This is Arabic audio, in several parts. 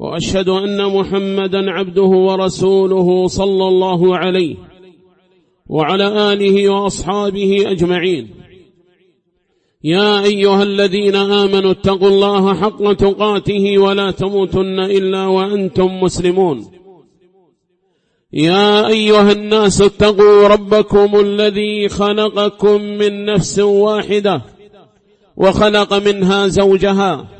وأشهد أن محمدا عبده ورسوله صلى الله عليه وعلى آله وأصحابه أجمعين. يا أيها الذين آمنوا اتقوا الله حق تقاته ولا تموتن إلا وأنتم مسلمون. يا أيها الناس اتقوا ربكم الذي خلقكم من نفس واحدة وخلق منها زوجها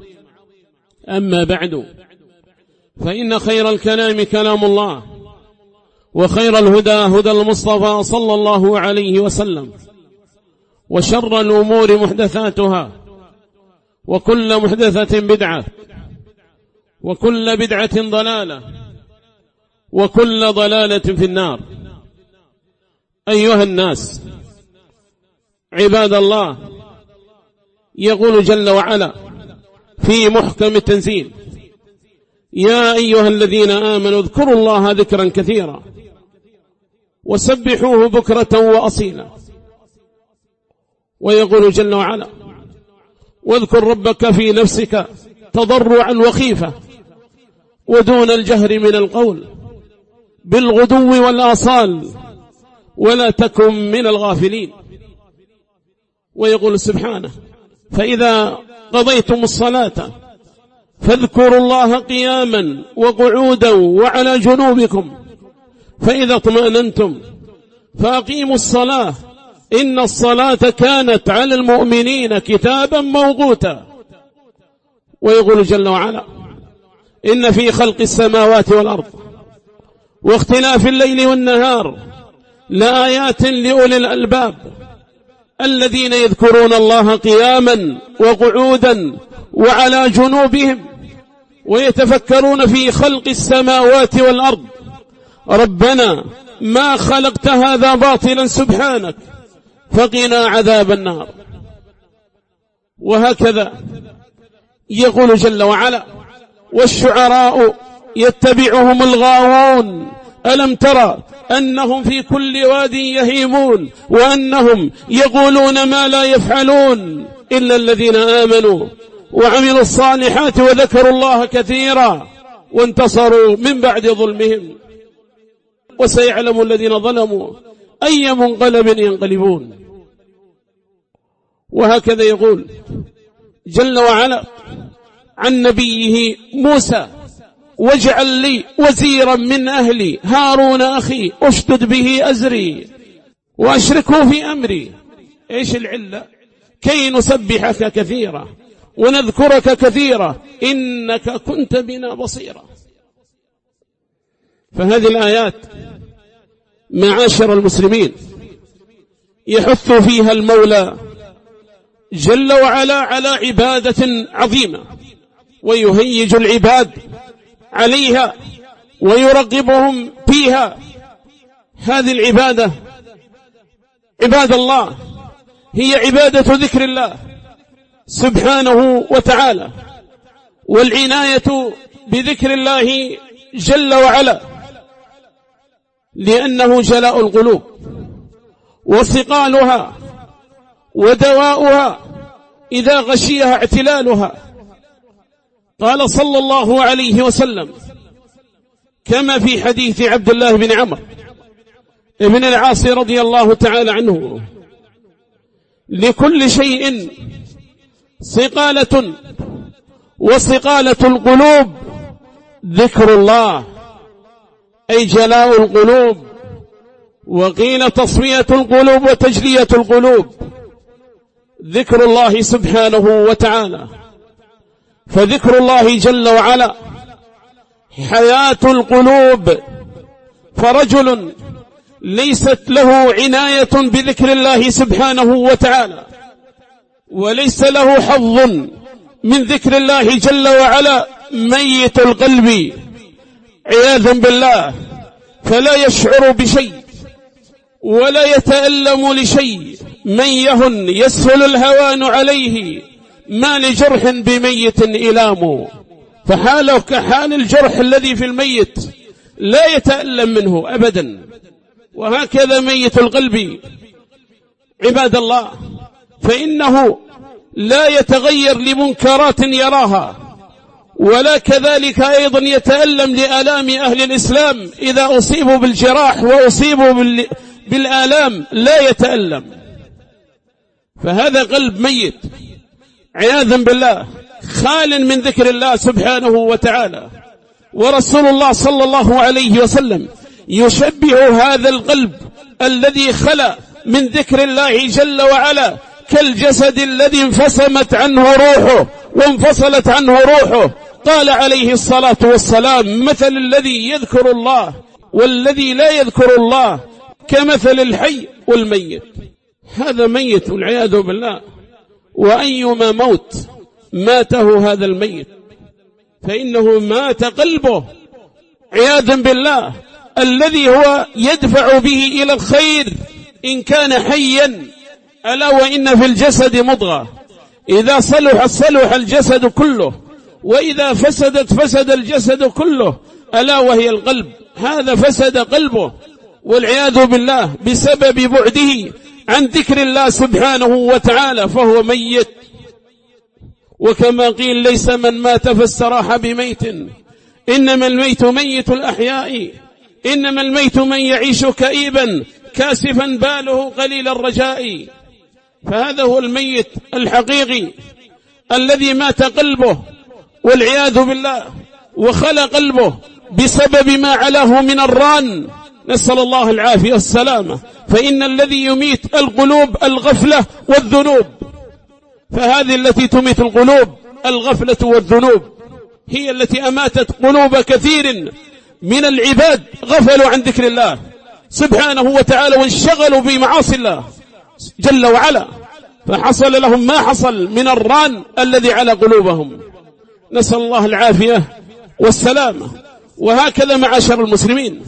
أما بعد فإن خير الكلام كلام الله وخير الهدى هدى المصطفى صلى الله عليه وسلم وشر الأمور محدثاتها وكل محدثة بدعة وكل بدعة ضلالة وكل ضلالة في النار. أيها الناس عباد الله يقول جل وعلا في محكم التنزيل. يا أيها الذين آمنوا اذكروا الله ذكرا كثيرا وسبحوه بكرة وأصيلا. ويقول جل وعلا واذكر ربك في نفسك تضرعا وخيفة ودون الجهر من القول بالغدو والآصال ولا تكن من الغافلين. ويقول سبحانه فإذا قضيتم الصلاة. فاذكروا الله قياما وقعودا وعلى جنوبكم. فإذا اطمأننتم فأقيموا الصلاة. إن الصلاة كانت على المؤمنين كتابا موقوتا. ويقول جل وعلا إن في خلق السماوات والأرض واختلاف الليل والنهار لآيات لأولي الألباب. الذين يذكرون الله قياما وقعودا وعلى جنوبهم ويتفكرون في خلق السماوات والأرض. ربنا ما خلقت هذا باطلا سبحانك فقنا عذاب النار. وهكذا يقول جل وعلا والشعراء يتبعهم الغاوون. ألم ترى أنهم في كل واد يهيمون وأنهم يقولون ما لا يفعلون إلا الذين آمنوا وعملوا الصالحات وذكروا الله كثيرا وانتصروا من بعد ظلمهم. وسيعلم الذين ظلموا أي منقلب ينقلبون. وهكذا يقول جل وعلا عن نبيه موسى واجعل لي وزيرا من أهلي. هارون أخي أشتد به أزري وأشركه في أمري. إيش العلة؟ كي نسبحك كثيرا ونذكرك كثيرا. إنك كنت بنا بصيرا. فهذه الآيات معاشر المسلمين يحث فيها المولى جل وعلا على عبادة عظيمة ويهيج العباد عليها ويرغبهم فيها. هذه العبادة عباد الله هي عبادة ذكر الله سبحانه وتعالى والعناية بذكر الله جل وعلا لأنه جلاء القلوب وثقالها ودواؤها إذا غشيها اعتلالها قال صلى الله عليه وسلم كما في حديث عبد الله بن عمر ابن العاص رضي الله تعالى عنه لكل شيء صقالة وصقالة القلوب ذكر الله أي جلاء القلوب وقيل تصفية القلوب وتجلية القلوب ذكر الله سبحانه وتعالى. فذكر الله جل وعلا حياة القلوب فرجل ليست له عناية بذكر الله سبحانه وتعالى وليس له حظ من ذكر الله جل وعلا ميت القلب. عياذا بالله فلا يشعر بشيء ولا يتألم لشيء. من يهن يسهل الهوان عليه ما لجرح بميت إلام فحاله كحال الجرح الذي في الميت لا يتألم منه أبدا. وهكذا ميت القلب. عباد الله فإنه لا يتغير لمنكرات يراها ولا كذلك أيضا يتألم لآلام أهل الإسلام. إذا أصيبوا بالجراح وأصيبوا بالآلام لا يتألم. فهذا قلب ميت. عياذا بالله خال من ذكر الله سبحانه وتعالى. ورسول الله صلى الله عليه وسلم يشبه هذا القلب الذي خلى من ذكر الله جل وعلا كالجسد الذي انفصمت عنه روحه وانفصلت عنه روحه. قال عليه الصلاة والسلام مثل الذي يذكر الله والذي لا يذكر الله كمثل الحي والميت. هذا ميت والعياذ بالله. وأيما موت ماته هذا الميت فإنه مات قلبه. عياذا بالله الذي هو يدفع به إلى الخير إن كان حيا ألا وإن في الجسد مضغة. إذا صلح صلح الجسد كله وإذا فسدت فسد الجسد كله ألا وهي القلب. هذا فسد قلبه والعياذ بالله بسبب بعده عن ذكر الله سبحانه وتعالى فهو ميت. وكما قيل ليس من مات فاستراح بميت. إنما الميت ميت الأحياء. إنما الميت من يعيش كئيبا كاسفا باله قليل الرجاء. فهذا هو الميت الحقيقي الذي مات قلبه والعياذ بالله وخلى قلبه بسبب ما علاه من الران. نسأل الله العافية والسلامة. فإن الذي يميت القلوب الغفلة والذنوب. فهذه التي تميت القلوب الغفلة والذنوب. هي التي أماتت قلوب كثير من العباد غفلوا عن ذكر الله. سبحانه وتعالى وانشغلوا بمعاصي الله جل وعلا. فحصل لهم ما حصل من الران الذي على قلوبهم. نسأل الله العافية والسلامة. وهكذا معاشر المسلمين.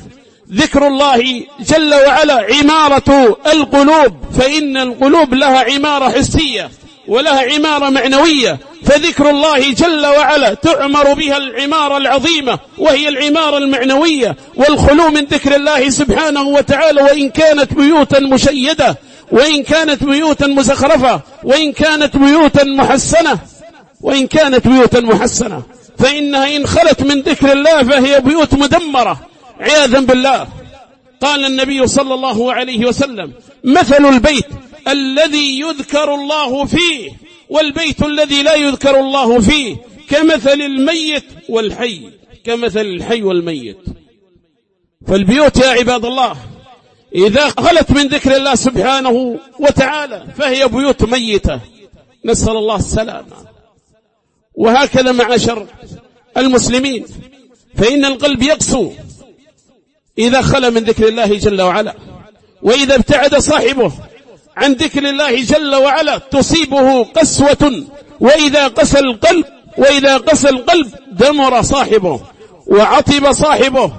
ذكر الله جل وعلا عمارة القلوب فإن القلوب لها عمارة حسية ولها عمارة معنوية فذكر الله جل وعلا تعمر بها العمارة العظيمة وهي العمارة المعنوية. والخلو من ذكر الله سبحانه وتعالى وإن كانت بيوتا مشيدة وإن كانت بيوتا مزخرفة وإن كانت بيوتا محسنة وإن كانت بيوتا محسنة. فإنها إن خلت من ذكر الله فهي بيوت مدمرة. عياذا بالله. قال النبي صلى الله عليه وسلم مثل البيت الذي يذكر الله فيه والبيت الذي لا يذكر الله فيه كمثل الميت والحي كمثل الحي والميت. فالبيوت يا عباد الله إذا خلت من ذكر الله سبحانه وتعالى فهي بيوت ميتة. نسأل الله السلامة. وهكذا معاشر المسلمين فإن القلب يقسو إذا خلى من ذكر الله جل وعلا. وإذا ابتعد صاحبه عن ذكر الله جل وعلا تصيبه قسوة. وإذا قسى القلب وإذا قسى القلب دمر صاحبه وعطب صاحبه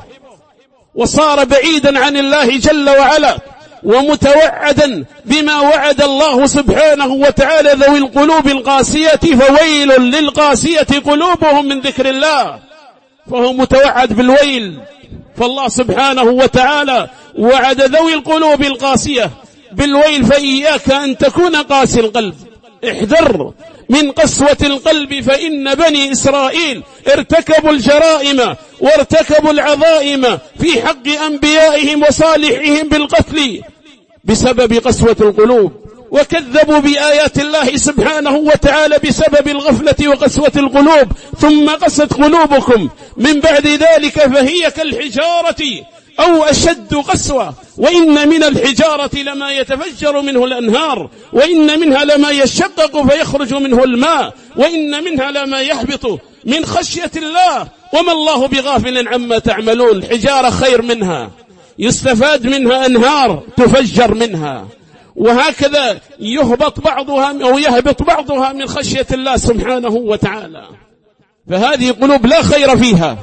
وصار بعيدا عن الله جل وعلا ومتوعدا بما وعد الله سبحانه وتعالى ذوي القلوب القاسية فويل للقاسية قلوبهم من ذكر الله. فهو متوعد بالويل. فالله سبحانه وتعالى وعد ذوي القلوب القاسية بالويل فإياك أن تكون قاسي القلب. احذر من قسوة القلب فإن بني إسرائيل ارتكبوا الجرائم وارتكبوا العظائم في حق أنبيائهم وصالحهم بالقتل بسبب قسوة القلوب. وكذبوا بآيات الله سبحانه وتعالى بسبب الغفلة وقسوة القلوب ثم قست قلوبكم. من بعد ذلك فهي كالحجارة أو أشد قسوة. وإن من الحجارة لما يتفجر منه الأنهار وإن منها لما يشقق فيخرج منه الماء وإن منها لما يهبط من خشية الله. وما الله بغافل عما تعملون. الحجارة خير منها. يستفاد منها أنهار تفجر منها. وهكذا يهبط بعضها أو يهبط بعضها من خشية الله سبحانه وتعالى. فهذه قلوب لا خير فيها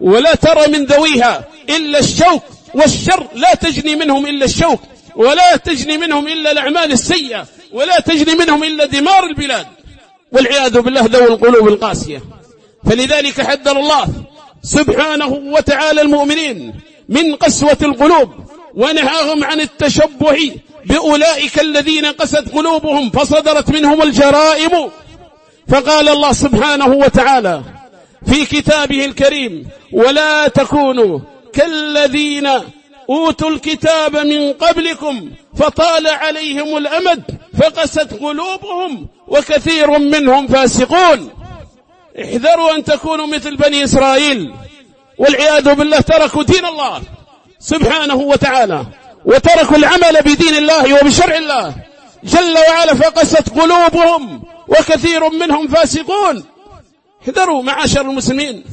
ولا ترى من ذويها إلا الشوك والشر. لا تجني منهم إلا الشوك ولا تجني منهم إلا الأعمال السيئة ولا تجني منهم إلا دمار البلاد. والعياذ بالله ذوي القلوب القاسية. فلذلك حذر الله سبحانه وتعالى المؤمنين من قسوة القلوب. ونهاهم عن التشبه بأولئك الذين قست قلوبهم فصدرت منهم الجرائم. فقال الله سبحانه وتعالى في كتابه الكريم ولا تكونوا كالذين أوتوا الكتاب من قبلكم فطال عليهم الأمد فقست قلوبهم وكثير منهم فاسقون. احذروا أن تكونوا مثل بني إسرائيل والعياذ بالله تركوا دين الله. سبحانه وتعالى وتركوا العمل بدين الله وبشرع الله. جل وعلا فقست قلوبهم وكثير منهم فاسقون. احذروا معاشر المسلمين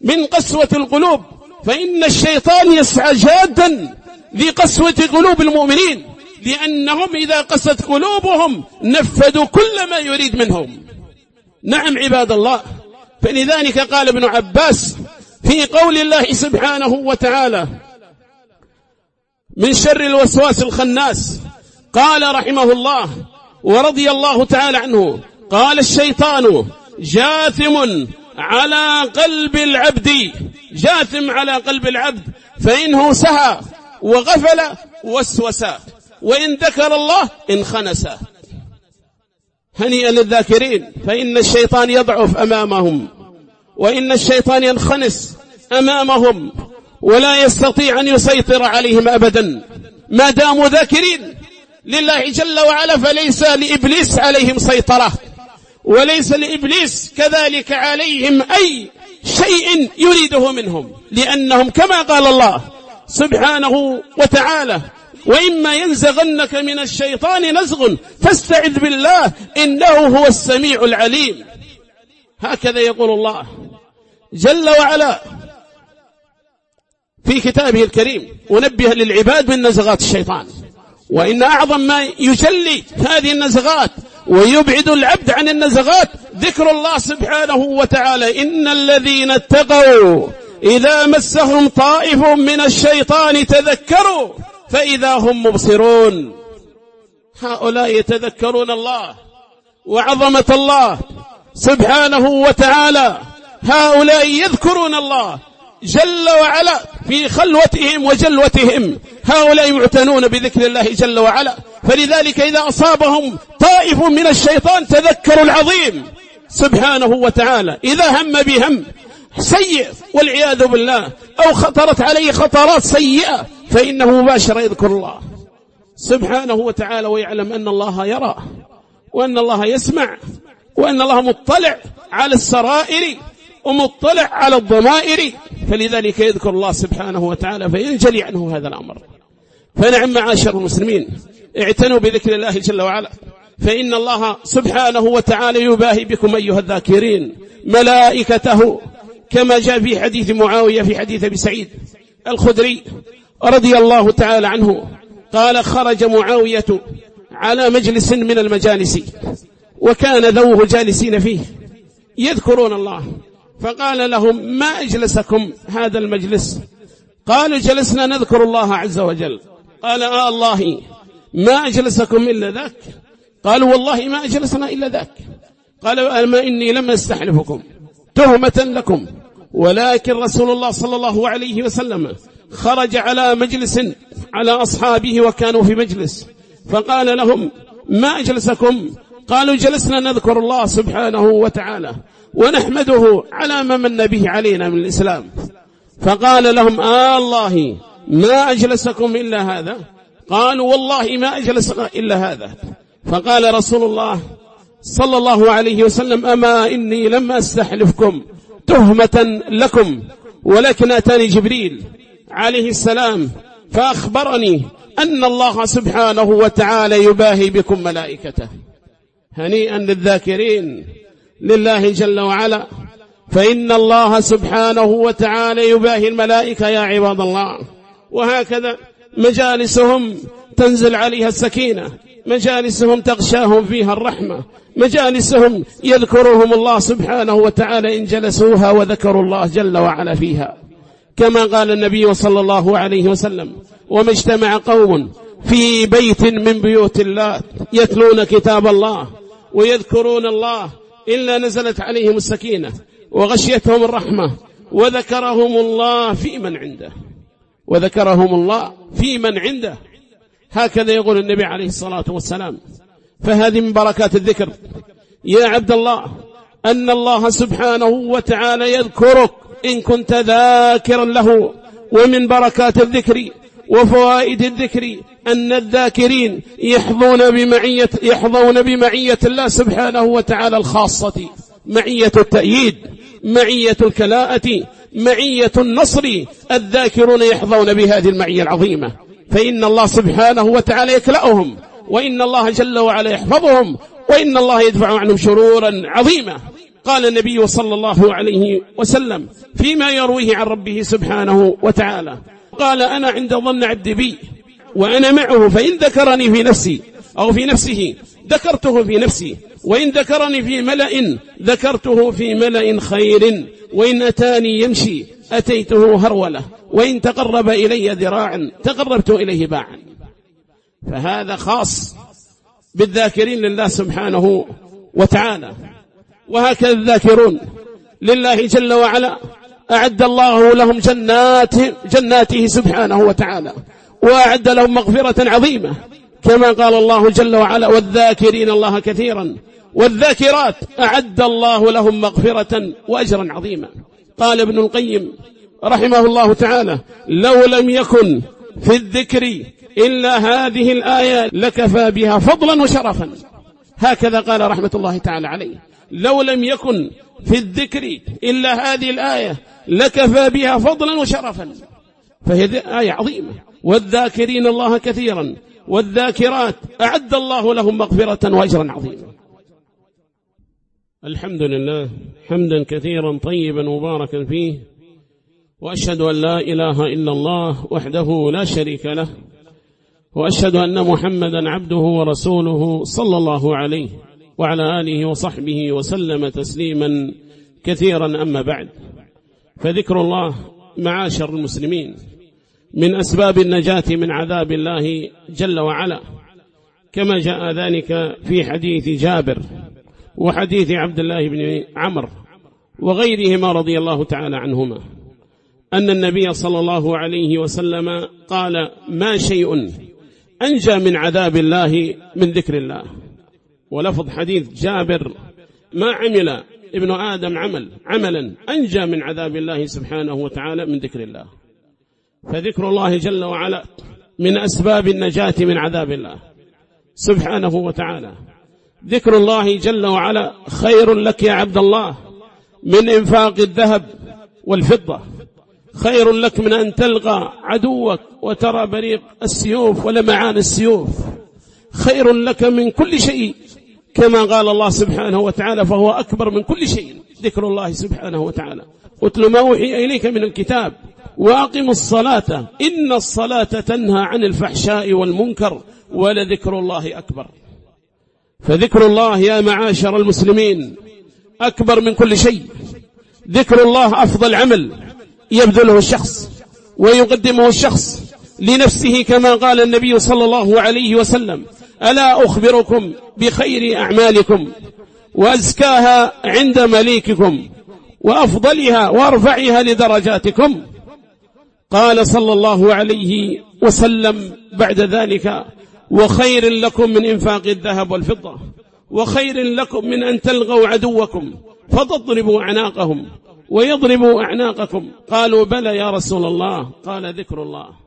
من قسوة القلوب فإن الشيطان يسعى جادا لقسوة قلوب المؤمنين لأنهم إذا قست قلوبهم نفذوا كل ما يريد منهم. نعم عباد الله فلذلك قال ابن عباس في قول الله سبحانه وتعالى من شر الوسواس الخناس. قال رحمه الله ورضي الله تعالى عنه قال الشيطان جاثم على قلب العبد جاثم على قلب العبد فإنه سهى وغفل وسوس وإن ذكر الله انخنس. هنيئا للذاكرين فإن الشيطان يضعف أمامهم وإن الشيطان ينخنس أمامهم. ولا يستطيع أن يسيطر عليهم أبدا. ما داموا ذاكرين لله جل وعلا فليس لإبليس عليهم سيطرة. وليس لإبليس كذلك عليهم أي شيء يريده منهم. لأنهم كما قال الله سبحانه وتعالى وإما ينزغنك من الشيطان نزغ فاستعذ بالله إنه هو السميع العليم. هكذا يقول الله جل وعلا في كتابه الكريم ونبه للعباد من نزغات الشيطان. وإن أعظم ما يجلي هذه النزغات ويبعد العبد عن النزغات ذكر الله سبحانه وتعالى. إن الذين اتقوا إذا مسهم طائف من الشيطان تذكروا فإذا هم مبصرون. هؤلاء يتذكرون الله وعظمة الله سبحانه وتعالى. هؤلاء يذكرون الله جل وعلا في خلوتهم وجلوتهم. هؤلاء معتنون بذكر الله جل وعلا. فلذلك إذا أصابهم طائف من الشيطان تذكروا العظيم. سبحانه وتعالى. إذا هم بهم سيء والعياذ بالله. أو خطرت عليه خطرات سيئة فإنه مباشرة يذكر الله. سبحانه وتعالى ويعلم أن الله يرى وأن الله يسمع وأن الله مطلع على السرائر ومطلع على الضمائر فلذلك يذكر الله سبحانه وتعالى فينجلي عنه هذا الأمر. فنعم معاشر المسلمين اعتنوا بذكر الله جل وعلا. فإن الله سبحانه وتعالى يباهي بكم أيها الذاكرين ملائكته كما جاء في حديث معاوية في حديث أبي سعيد الخدري رضي الله تعالى عنه قال خرج معاوية على مجلس من المجالس وكان ذوه جالسين فيه. يذكرون الله. فقال لهم ما أجلسكم هذا المجلس? قالوا جلسنا نذكر الله عز وجل. قال آه الله ما أجلسكم إلا ذاك. قالوا والله ما أجلسنا إلا ذاك. قال أما إني لم أستحلفكم تهمة لكم. ولكن رسول الله صلى الله عليه وسلم خرج على مجلس على أصحابه وكانوا في مجلس. فقال لهم ما أجلسكم قالوا جلسنا نذكر الله سبحانه وتعالى ونحمده على ما من به علينا من الإسلام. فقال لهم آه الله ما أجلسكم إلا هذا؟ قالوا والله ما أجلسنا إلا هذا. فقال رسول الله صلى الله عليه وسلم أما إني لم أستحلفكم تهمة لكم ولكن أتاني جبريل عليه السلام فأخبرني أن الله سبحانه وتعالى يباهي بكم ملائكته. هنيئا للذاكرين لله جل وعلا. فإن الله سبحانه وتعالى يباهي الملائكة يا عباد الله. وهكذا مجالسهم تنزل عليها السكينة. مجالسهم تغشاهم فيها الرحمة. مجالسهم يذكرهم الله سبحانه وتعالى إن جلسوها وذكروا الله جل وعلا فيها. كما قال النبي صلى الله عليه وسلم وما اجتمع قوم في بيت من بيوت الله يتلون كتاب الله ويذكرون الله إلا نزلت عليهم السكينة وغشيتهم الرحمة وذكرهم الله في من عنده. وذكرهم الله في من عنده. هكذا يقول النبي عليه الصلاة والسلام. فهذه من بركات الذكر. يا عبد الله أن الله سبحانه وتعالى يذكرك إن كنت ذاكرا له. ومن بركات الذكر وفوائد الذكر أن الذاكرين يحظون بمعية, يحظون بمعية الله سبحانه وتعالى الخاصة. معية التأييد معية الكلاءة معية النصر. الذاكرون يحظون بهذه المعية العظيمة. فإن الله سبحانه وتعالى يكلأهم وإن الله جل وعلا يحفظهم وإن الله يدفع عنهم شرورا عظيمة. قال النبي صلى الله عليه وسلم فيما يرويه عن ربه سبحانه وتعالى قال أنا عند ظن عبد بي وأنا معه فإن ذكرني في نفسي أو في نفسه ذكرته في نفسي وإن ذكرني في ملأ ذكرته في ملأ خير وإن أتاني يمشي أتيته هرولة وإن تقرب إلي ذراعا تقربت إليه باعا فهذا خاص بالذاكرين لله سبحانه وتعالى وهكذا الذاكرون لله جل وعلا. أعد الله لهم جنات جناته سبحانه وتعالى. وأعد لهم مغفرة عظيمة. كما قال الله جل وعلا والذاكرين الله كثيرا. والذاكرات أعد الله لهم مغفرة وأجرا عظيما. قال ابن القيم رحمه الله تعالى لو لم يكن في الذكر إلا هذه الآية لكفى بها فضلا وشرفا. هكذا قال رحمة الله تعالى عليه. لو لم يكن في الذكر إلا هذه الآية لكفى بها فضلا وشرفا. فهي آية عظيمة. والذاكرين الله كثيرا. والذاكرات أعد الله لهم مغفرة وأجرا عظيما. الحمد لله حمدا كثيرا طيبا مباركا فيه. وأشهد أن لا إله إلا الله وحده لا شريك له. وأشهد أن محمدا عبده ورسوله صلى الله عليه. وعلى آله وصحبه وسلم تسليما كثيرا أما بعد. فذكر الله معاشر المسلمين من أسباب النجاة من عذاب الله جل وعلا. كما جاء ذلك في حديث جابر وحديث عبد الله بن عمر وغيرهما رضي الله تعالى عنهما. أن النبي صلى الله عليه وسلم قال ما شيء أنجى من عذاب الله من ذكر الله. ولفظ حديث جابر ما عمل ابن آدم عمل عملا أنجى من عذاب الله سبحانه وتعالى من ذكر الله. فذكر الله جل وعلا من أسباب النجاة من عذاب الله سبحانه وتعالى. ذكر الله جل وعلا خير لك يا عبد الله من إنفاق الذهب والفضة. خير لك من أن تلقى عدوك وترى بريق السيوف ولمعان السيوف. خير لك من كل شيء كما قال الله سبحانه وتعالى فهو أكبر من كل شيء ذكر الله سبحانه وتعالى. اتل ما وحي إليك من الكتاب. وأقم الصلاة. إن الصلاة تنهى عن الفحشاء والمنكر ولذكر الله أكبر. فذكر الله يا معاشر المسلمين أكبر من كل شيء. ذكر الله أفضل عمل يبذله الشخص ويقدمه الشخص لنفسه كما قال النبي صلى الله عليه وسلم. ألا أخبركم بخير أعمالكم وأزكاها عند مليككم وأفضلها وأرفعها لدرجاتكم؟ قال صلى الله عليه وسلم بعد ذلك وخير لكم من إنفاق الذهب والفضة وخير لكم من أن تلغوا عدوكم فتضربوا أعناقهم ويضربوا أعناقكم. قالوا بلى يا رسول الله. قال ذكر الله.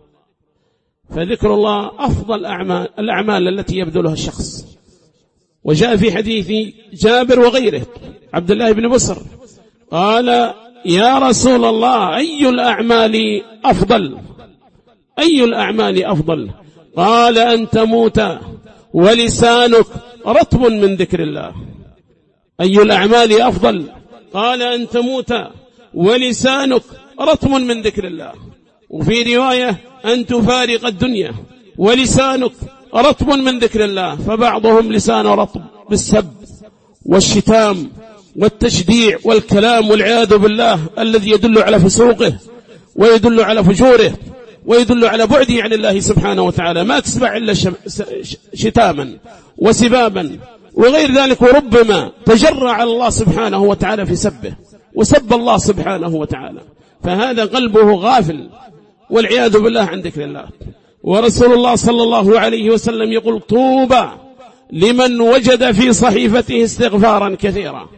فذكر الله أفضل أعمال الأعمال التي يبذلها الشخص. وجاء في حديث جابر وغيره. عبد الله بن بصر. قال يا رسول الله أي الأعمال أفضل؟ أي الأعمال أفضل؟ قال أن تموت ولسانك رطب من ذكر الله. أي الأعمال أفضل؟ قال أن تموت ولسانك رطب من ذكر الله. وفي رواية أن تفارق الدنيا ولسانك رطب من ذكر الله فبعضهم لسانه رطب بالسب والشتام والتشديع والكلام والعياذ بالله الذي يدل على فسوقه ويدل على فجوره ويدل على بعده عن الله سبحانه وتعالى. ما تسمع إلا شتاما وسبابا وغير ذلك وربما تجرع الله سبحانه وتعالى في سبه وسب الله سبحانه وتعالى. فهذا قلبه غافل والعياذ بالله عن ذكر الله ورسول الله صلى الله عليه وسلم يقول طوبى لمن وجد في صحيفته استغفارا كثيرا.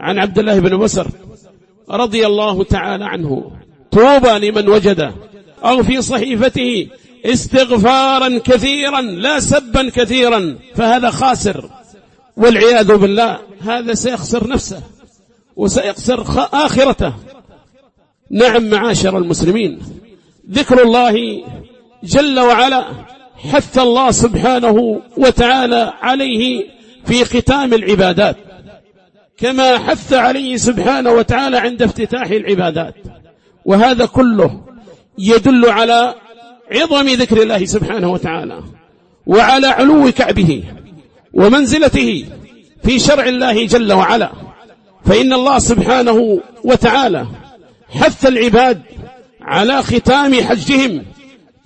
عن عبد الله بن بسر رضي الله تعالى عنه. طوبى لمن وجد أو في صحيفته استغفارا كثيرا لا سبا كثيرا فهذا خاسر. والعياذ بالله هذا سيخسر نفسه وسيخسر آخرته. نعم معاشر المسلمين. ذكر الله جل وعلا حث الله سبحانه وتعالى عليه في ختام العبادات كما حث عليه سبحانه وتعالى عند افتتاح العبادات. وهذا كله يدل على عظم ذكر الله سبحانه وتعالى وعلى علو كعبه ومنزلته في شرع الله جل وعلا. فإن الله سبحانه وتعالى حث العباد على ختام حجهم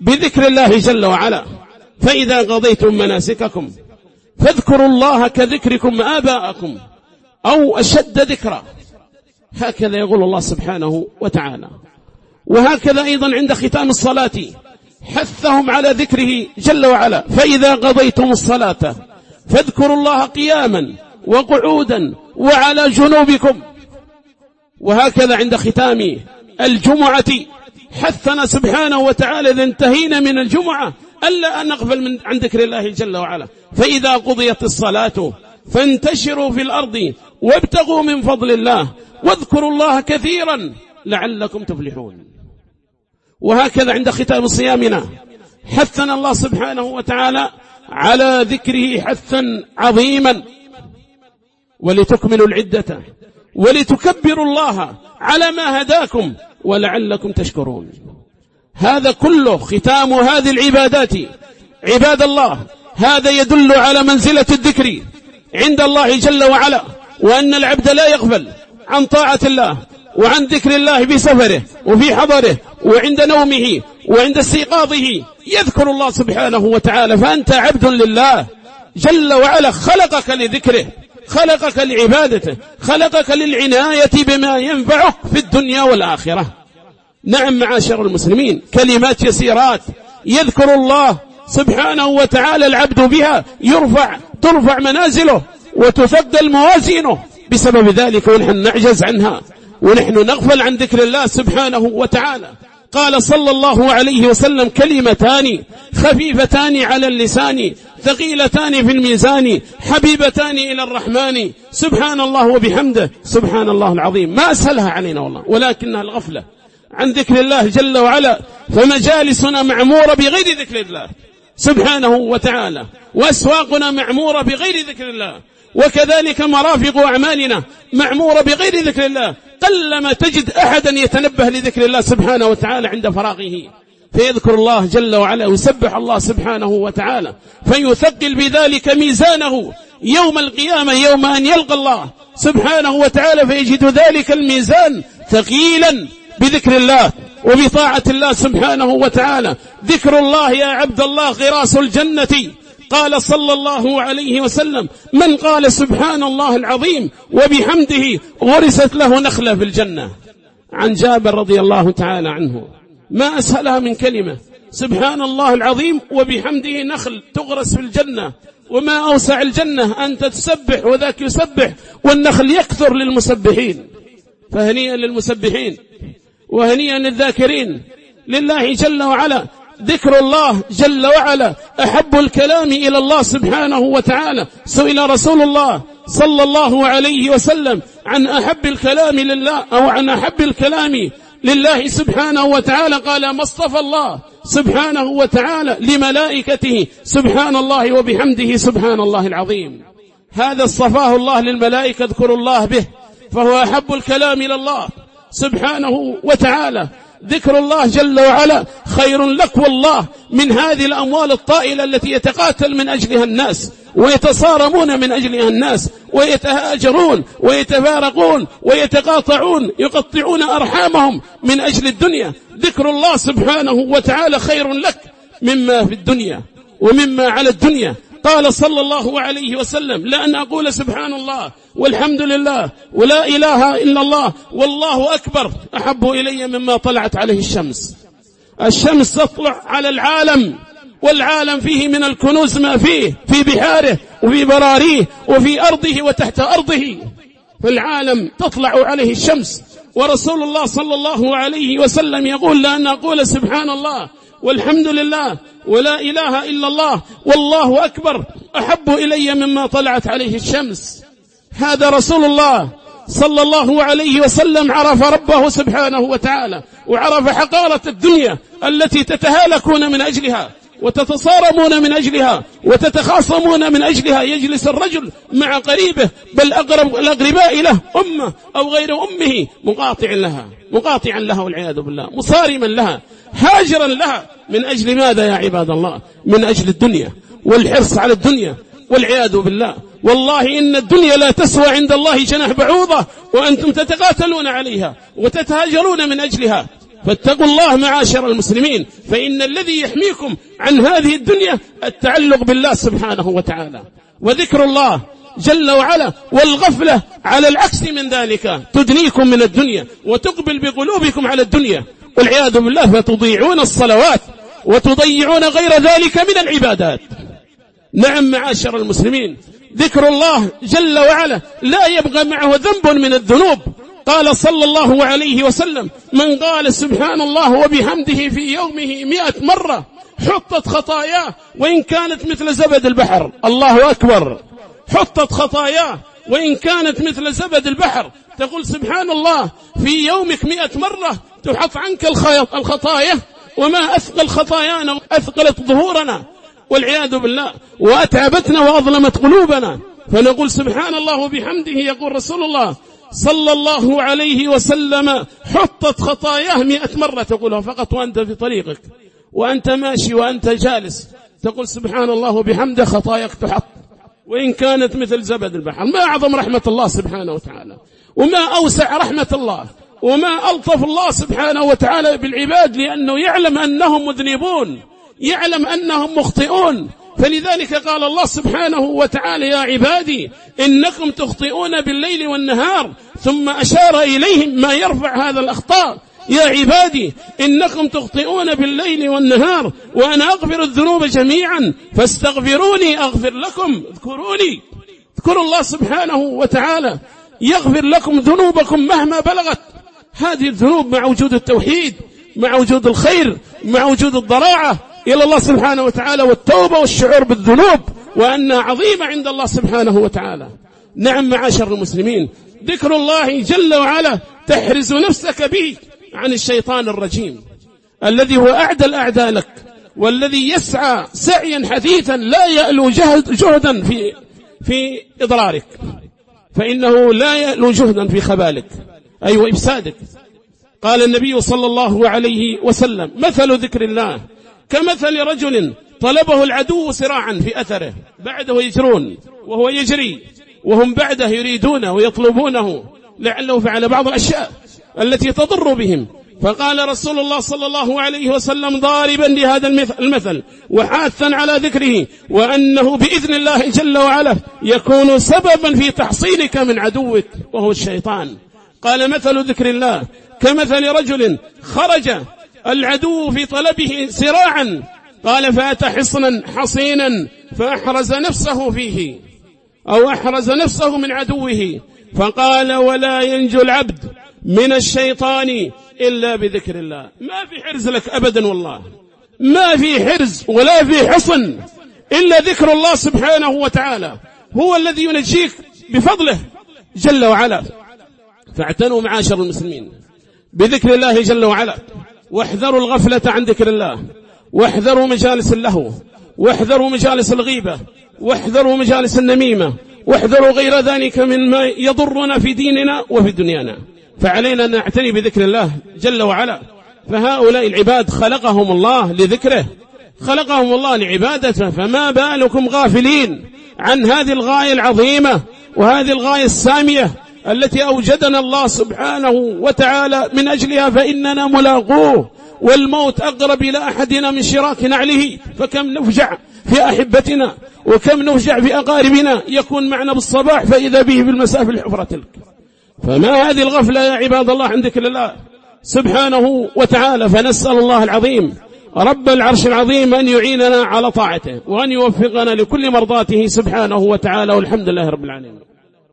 بذكر الله جل وعلا. فإذا قضيتم مناسككم فاذكروا الله كذكركم آباءكم أو أشد ذكرا هكذا يقول الله سبحانه وتعالى. وهكذا أيضا عند ختام الصلاة حثهم على ذكره جل وعلا. فإذا قضيتم الصلاة فاذكروا الله قياما وقعودا وعلى جنوبكم. وهكذا عند ختام الجمعة حثنا سبحانه وتعالى إذا انتهينا من الجمعة ألا أن نغفل من عن ذكر الله جل وعلا. فإذا قضيت الصلاة فانتشروا في الأرض وابتغوا من فضل الله واذكروا الله كثيرا لعلكم تفلحون. وهكذا عند ختام صيامنا حثنا الله سبحانه وتعالى على ذكره حثا عظيما. ولتكملوا العدة ولتكبروا الله على ما هداكم ولعلكم تشكرون. هذا كله ختام هذه العبادات. عباد الله هذا يدل على منزلة الذكر عند الله جل وعلا وأن العبد لا يغفل عن طاعة الله وعن ذكر الله في سفره وفي حضره وعند نومه وعند استيقاظه. يذكر الله سبحانه وتعالى فأنت عبد لله. جل وعلا خلقك لذكره. خلقك لعبادته خلقك للعناية بما ينفعك في الدنيا والآخرة. نعم معاشر المسلمين كلمات يسيرات يذكر الله سبحانه وتعالى العبد بها يرفع ترفع منازله وتفضل موازينه. بسبب ذلك ونحن نعجز عنها ونحن نغفل عن ذكر الله سبحانه وتعالى. قال صلى الله عليه وسلم كلمتان خفيفتان على اللسان ثقيلتان في الميزان حبيبتان إلى الرحمن. سبحان الله وبحمده. سبحان الله العظيم. ما أسهلها علينا والله. ولكنها الغفلة عن ذكر الله جل وعلا. فمجالسنا معمورة بغير ذكر الله. سبحانه وتعالى. وأسواقنا معمورة بغير ذكر الله. وكذلك مرافق أعمالنا معمورة بغير ذكر الله. قلما تجد أحدا يتنبه لذكر الله سبحانه وتعالى عند فراغه. فيذكر الله جل وعلا ويسبح الله سبحانه وتعالى. فيثقل بذلك ميزانه. يوم القيامة يوم أن يلقى الله سبحانه وتعالى فيجد ذلك الميزان ثقيلا بذكر الله وبطاعة الله سبحانه وتعالى. ذكر الله يا عبد الله غراس الجنة. قال صلى الله عليه وسلم من قال سبحان الله العظيم وبحمده غرست له نخلة في الجنة. عن جابر رضي الله تعالى عنه. ما أسهلها من كلمة سبحان الله العظيم وبحمده نخل تغرس في الجنة وما أوسع الجنة أنت تسبح وذاك يسبح والنخل يكثر للمسبحين. فهنيئا للمسبحين وهنيئا للذاكرين لله جل وعلا. ذكر الله جل وعلا أحب الكلام إلى الله سبحانه وتعالى. سئل رسول الله صلى الله عليه وسلم عن أحب الكلام لله أو عن أحب الكلام لله سبحانه وتعالى. قال ما اصطفى الله سبحانه وتعالى لملائكته. سبحان الله وبحمده سبحان الله العظيم. هذا اصطفاه الله للملائكة اذكروا الله به فهو أحب الكلام إلى الله سبحانه وتعالى. ذكر الله جل وعلا خير لك والله من هذه الأموال الطائلة التي يتقاتل من أجلها الناس ويتصارمون من أجلها الناس ويتهاجرون ويتفارقون ويتقاطعون يقطعون أرحامهم من أجل الدنيا. ذكر الله سبحانه وتعالى خير لك مما في الدنيا ومما على الدنيا. قال صلى الله عليه وسلم لأن أقول سبحان الله والحمد لله ولا إله إلا الله والله أكبر أحب إلي مما طلعت عليه الشمس. الشمس تطلع على العالم والعالم فيه من الكنوز ما فيه في بحاره وفي براريه وفي أرضه وتحت أرضه. فالعالم تطلع عليه الشمس ورسول الله صلى الله عليه وسلم يقول لأن أقول سبحان الله والحمد لله ولا إله إلا الله والله أكبر أحب إلي مما طلعت عليه الشمس. هذا رسول الله صلى الله عليه وسلم عرف ربه سبحانه وتعالى وعرف حقارة الدنيا التي تتهالكون من أجلها. وتتصارمون من أجلها وتتخاصمون من أجلها يجلس الرجل مع قريبه بل أقرب الأقرباء له أمه أو غير أمه مقاطع لها مقاطعا لها والعياذ بالله مصارما لها هاجرا لها. من أجل ماذا يا عباد الله؟ من أجل الدنيا والحرص على الدنيا والعياذ بالله. والله إن الدنيا لا تسوى عند الله جناح بعوضة وأنتم تتقاتلون عليها وتتهاجرون من أجلها. فاتقوا الله معاشر المسلمين فإن الذي يحميكم عن هذه الدنيا التعلق بالله سبحانه وتعالى. وذكر الله جل وعلا والغفلة على العكس من ذلك تدنيكم من الدنيا وتقبل بقلوبكم على الدنيا. والعياذ بالله فتضيعون الصلوات وتضيعون غير ذلك من العبادات. نعم معاشر المسلمين ذكر الله جل وعلا لا يبغى معه ذنب من الذنوب. قال صلى الله عليه وسلم من قال سبحان الله وبحمده في يومه مئة مرة حطت خطاياه وإن كانت مثل زبد البحر. الله أكبر. حطت خطاياه وإن كانت مثل زبد البحر. تقول سبحان الله في يومك مئة مرة تحط عنك الخطايا وما أثقل خطايانا أثقلت ظهورنا. والعياذ بالله وأتعبتنا وأظلمت قلوبنا. فنقول سبحان الله وبحمده يقول رسول الله صلى الله عليه وسلم حطت خطاياه مئة مرة تقولها فقط وأنت في طريقك وأنت ماشي وأنت جالس تقول سبحان الله وبحمده خطاياك تحط. وإن كانت مثل زبد البحر ما أعظم رحمة الله سبحانه وتعالى وما أوسع رحمة الله وما ألطف الله سبحانه وتعالى بالعباد لأنه يعلم أنهم مذنبون يعلم أنهم مخطئون. فلذلك قال الله سبحانه وتعالى يا عبادي إنكم تخطئون بالليل والنهار ثم أشار إليهم ما يرفع هذا الأخطاء. يا عبادي إنكم تخطئون بالليل والنهار وأنا أغفر الذنوب جميعا فاستغفروني أغفر لكم اذكروني. اذكروا الله سبحانه وتعالى يغفر لكم ذنوبكم مهما بلغت. هذه الذنوب مع وجود التوحيد مع وجود الخير مع وجود الضراعة. إلى الله سبحانه وتعالى والتوبة والشعور بالذنوب وأنها عظيمة عند الله سبحانه وتعالى. نعم معاشر المسلمين ذكر الله جل وعلا تحرز نفسك به عن الشيطان الرجيم. الذي هو أعدى الأعداء لك والذي يسعى سعيا حثيثا لا يألو جهد جهدا في في إضرارك. فإنه لا يألو جهدا في خبالك أي أيوة وإفسادك. قال النبي صلى الله عليه وسلم مثل ذكر الله كمثل رجل طلبه العدو سراعا في أثره بعده يجرون وهو يجري وهم بعده يريدونه ويطلبونه لعله فعل بعض الأشياء التي تضر بهم. فقال رسول الله صلى الله عليه وسلم ضاربا لهذا المثل وحاثا على ذكره وأنه بإذن الله جل وعلا يكون سببا في تحصينك من عدوك وهو الشيطان. قال مثل ذكر الله كمثل رجل خرج العدو في طلبه سراعا قال فأتى حصنا حصينا فأحرز نفسه فيه أو أحرز نفسه من عدوه. فقال ولا ينجو العبد من الشيطان إلا بذكر الله. ما في حرز لك أبدا والله. ما في حرز ولا في حصن إلا ذكر الله سبحانه وتعالى. هو الذي ينجيك بفضله جل وعلا. فاعتنوا معاشر المسلمين بذكر الله جل وعلا. واحذروا الغفلة عن ذكر الله. واحذروا مجالس اللهو. واحذروا مجالس الغيبة. واحذروا مجالس النميمة. واحذروا غير ذلك مما يضرنا في ديننا وفي دنيانا. فعلينا أن نعتني بذكر الله جل وعلا. فهؤلاء العباد خلقهم الله لذكره. خلقهم الله لعبادته. فما بالكم غافلين عن هذه الغاية العظيمة وهذه الغاية السامية التي أوجدنا الله سبحانه وتعالى من أجلها فإننا ملاقوه والموت أقرب إلى أحدنا من شراك نعله. فكم نفجع في أحبتنا وكم نفجع في أقاربنا يكون معنا بالصباح فإذا به بالمساء في الحفرة تلك. فما هذه الغفلة يا عباد الله عندك لله سبحانه وتعالى فنسأل الله العظيم رب العرش العظيم أن يعيننا على طاعته وأن يوفقنا لكل مرضاته سبحانه وتعالى والحمد لله رب العالمين.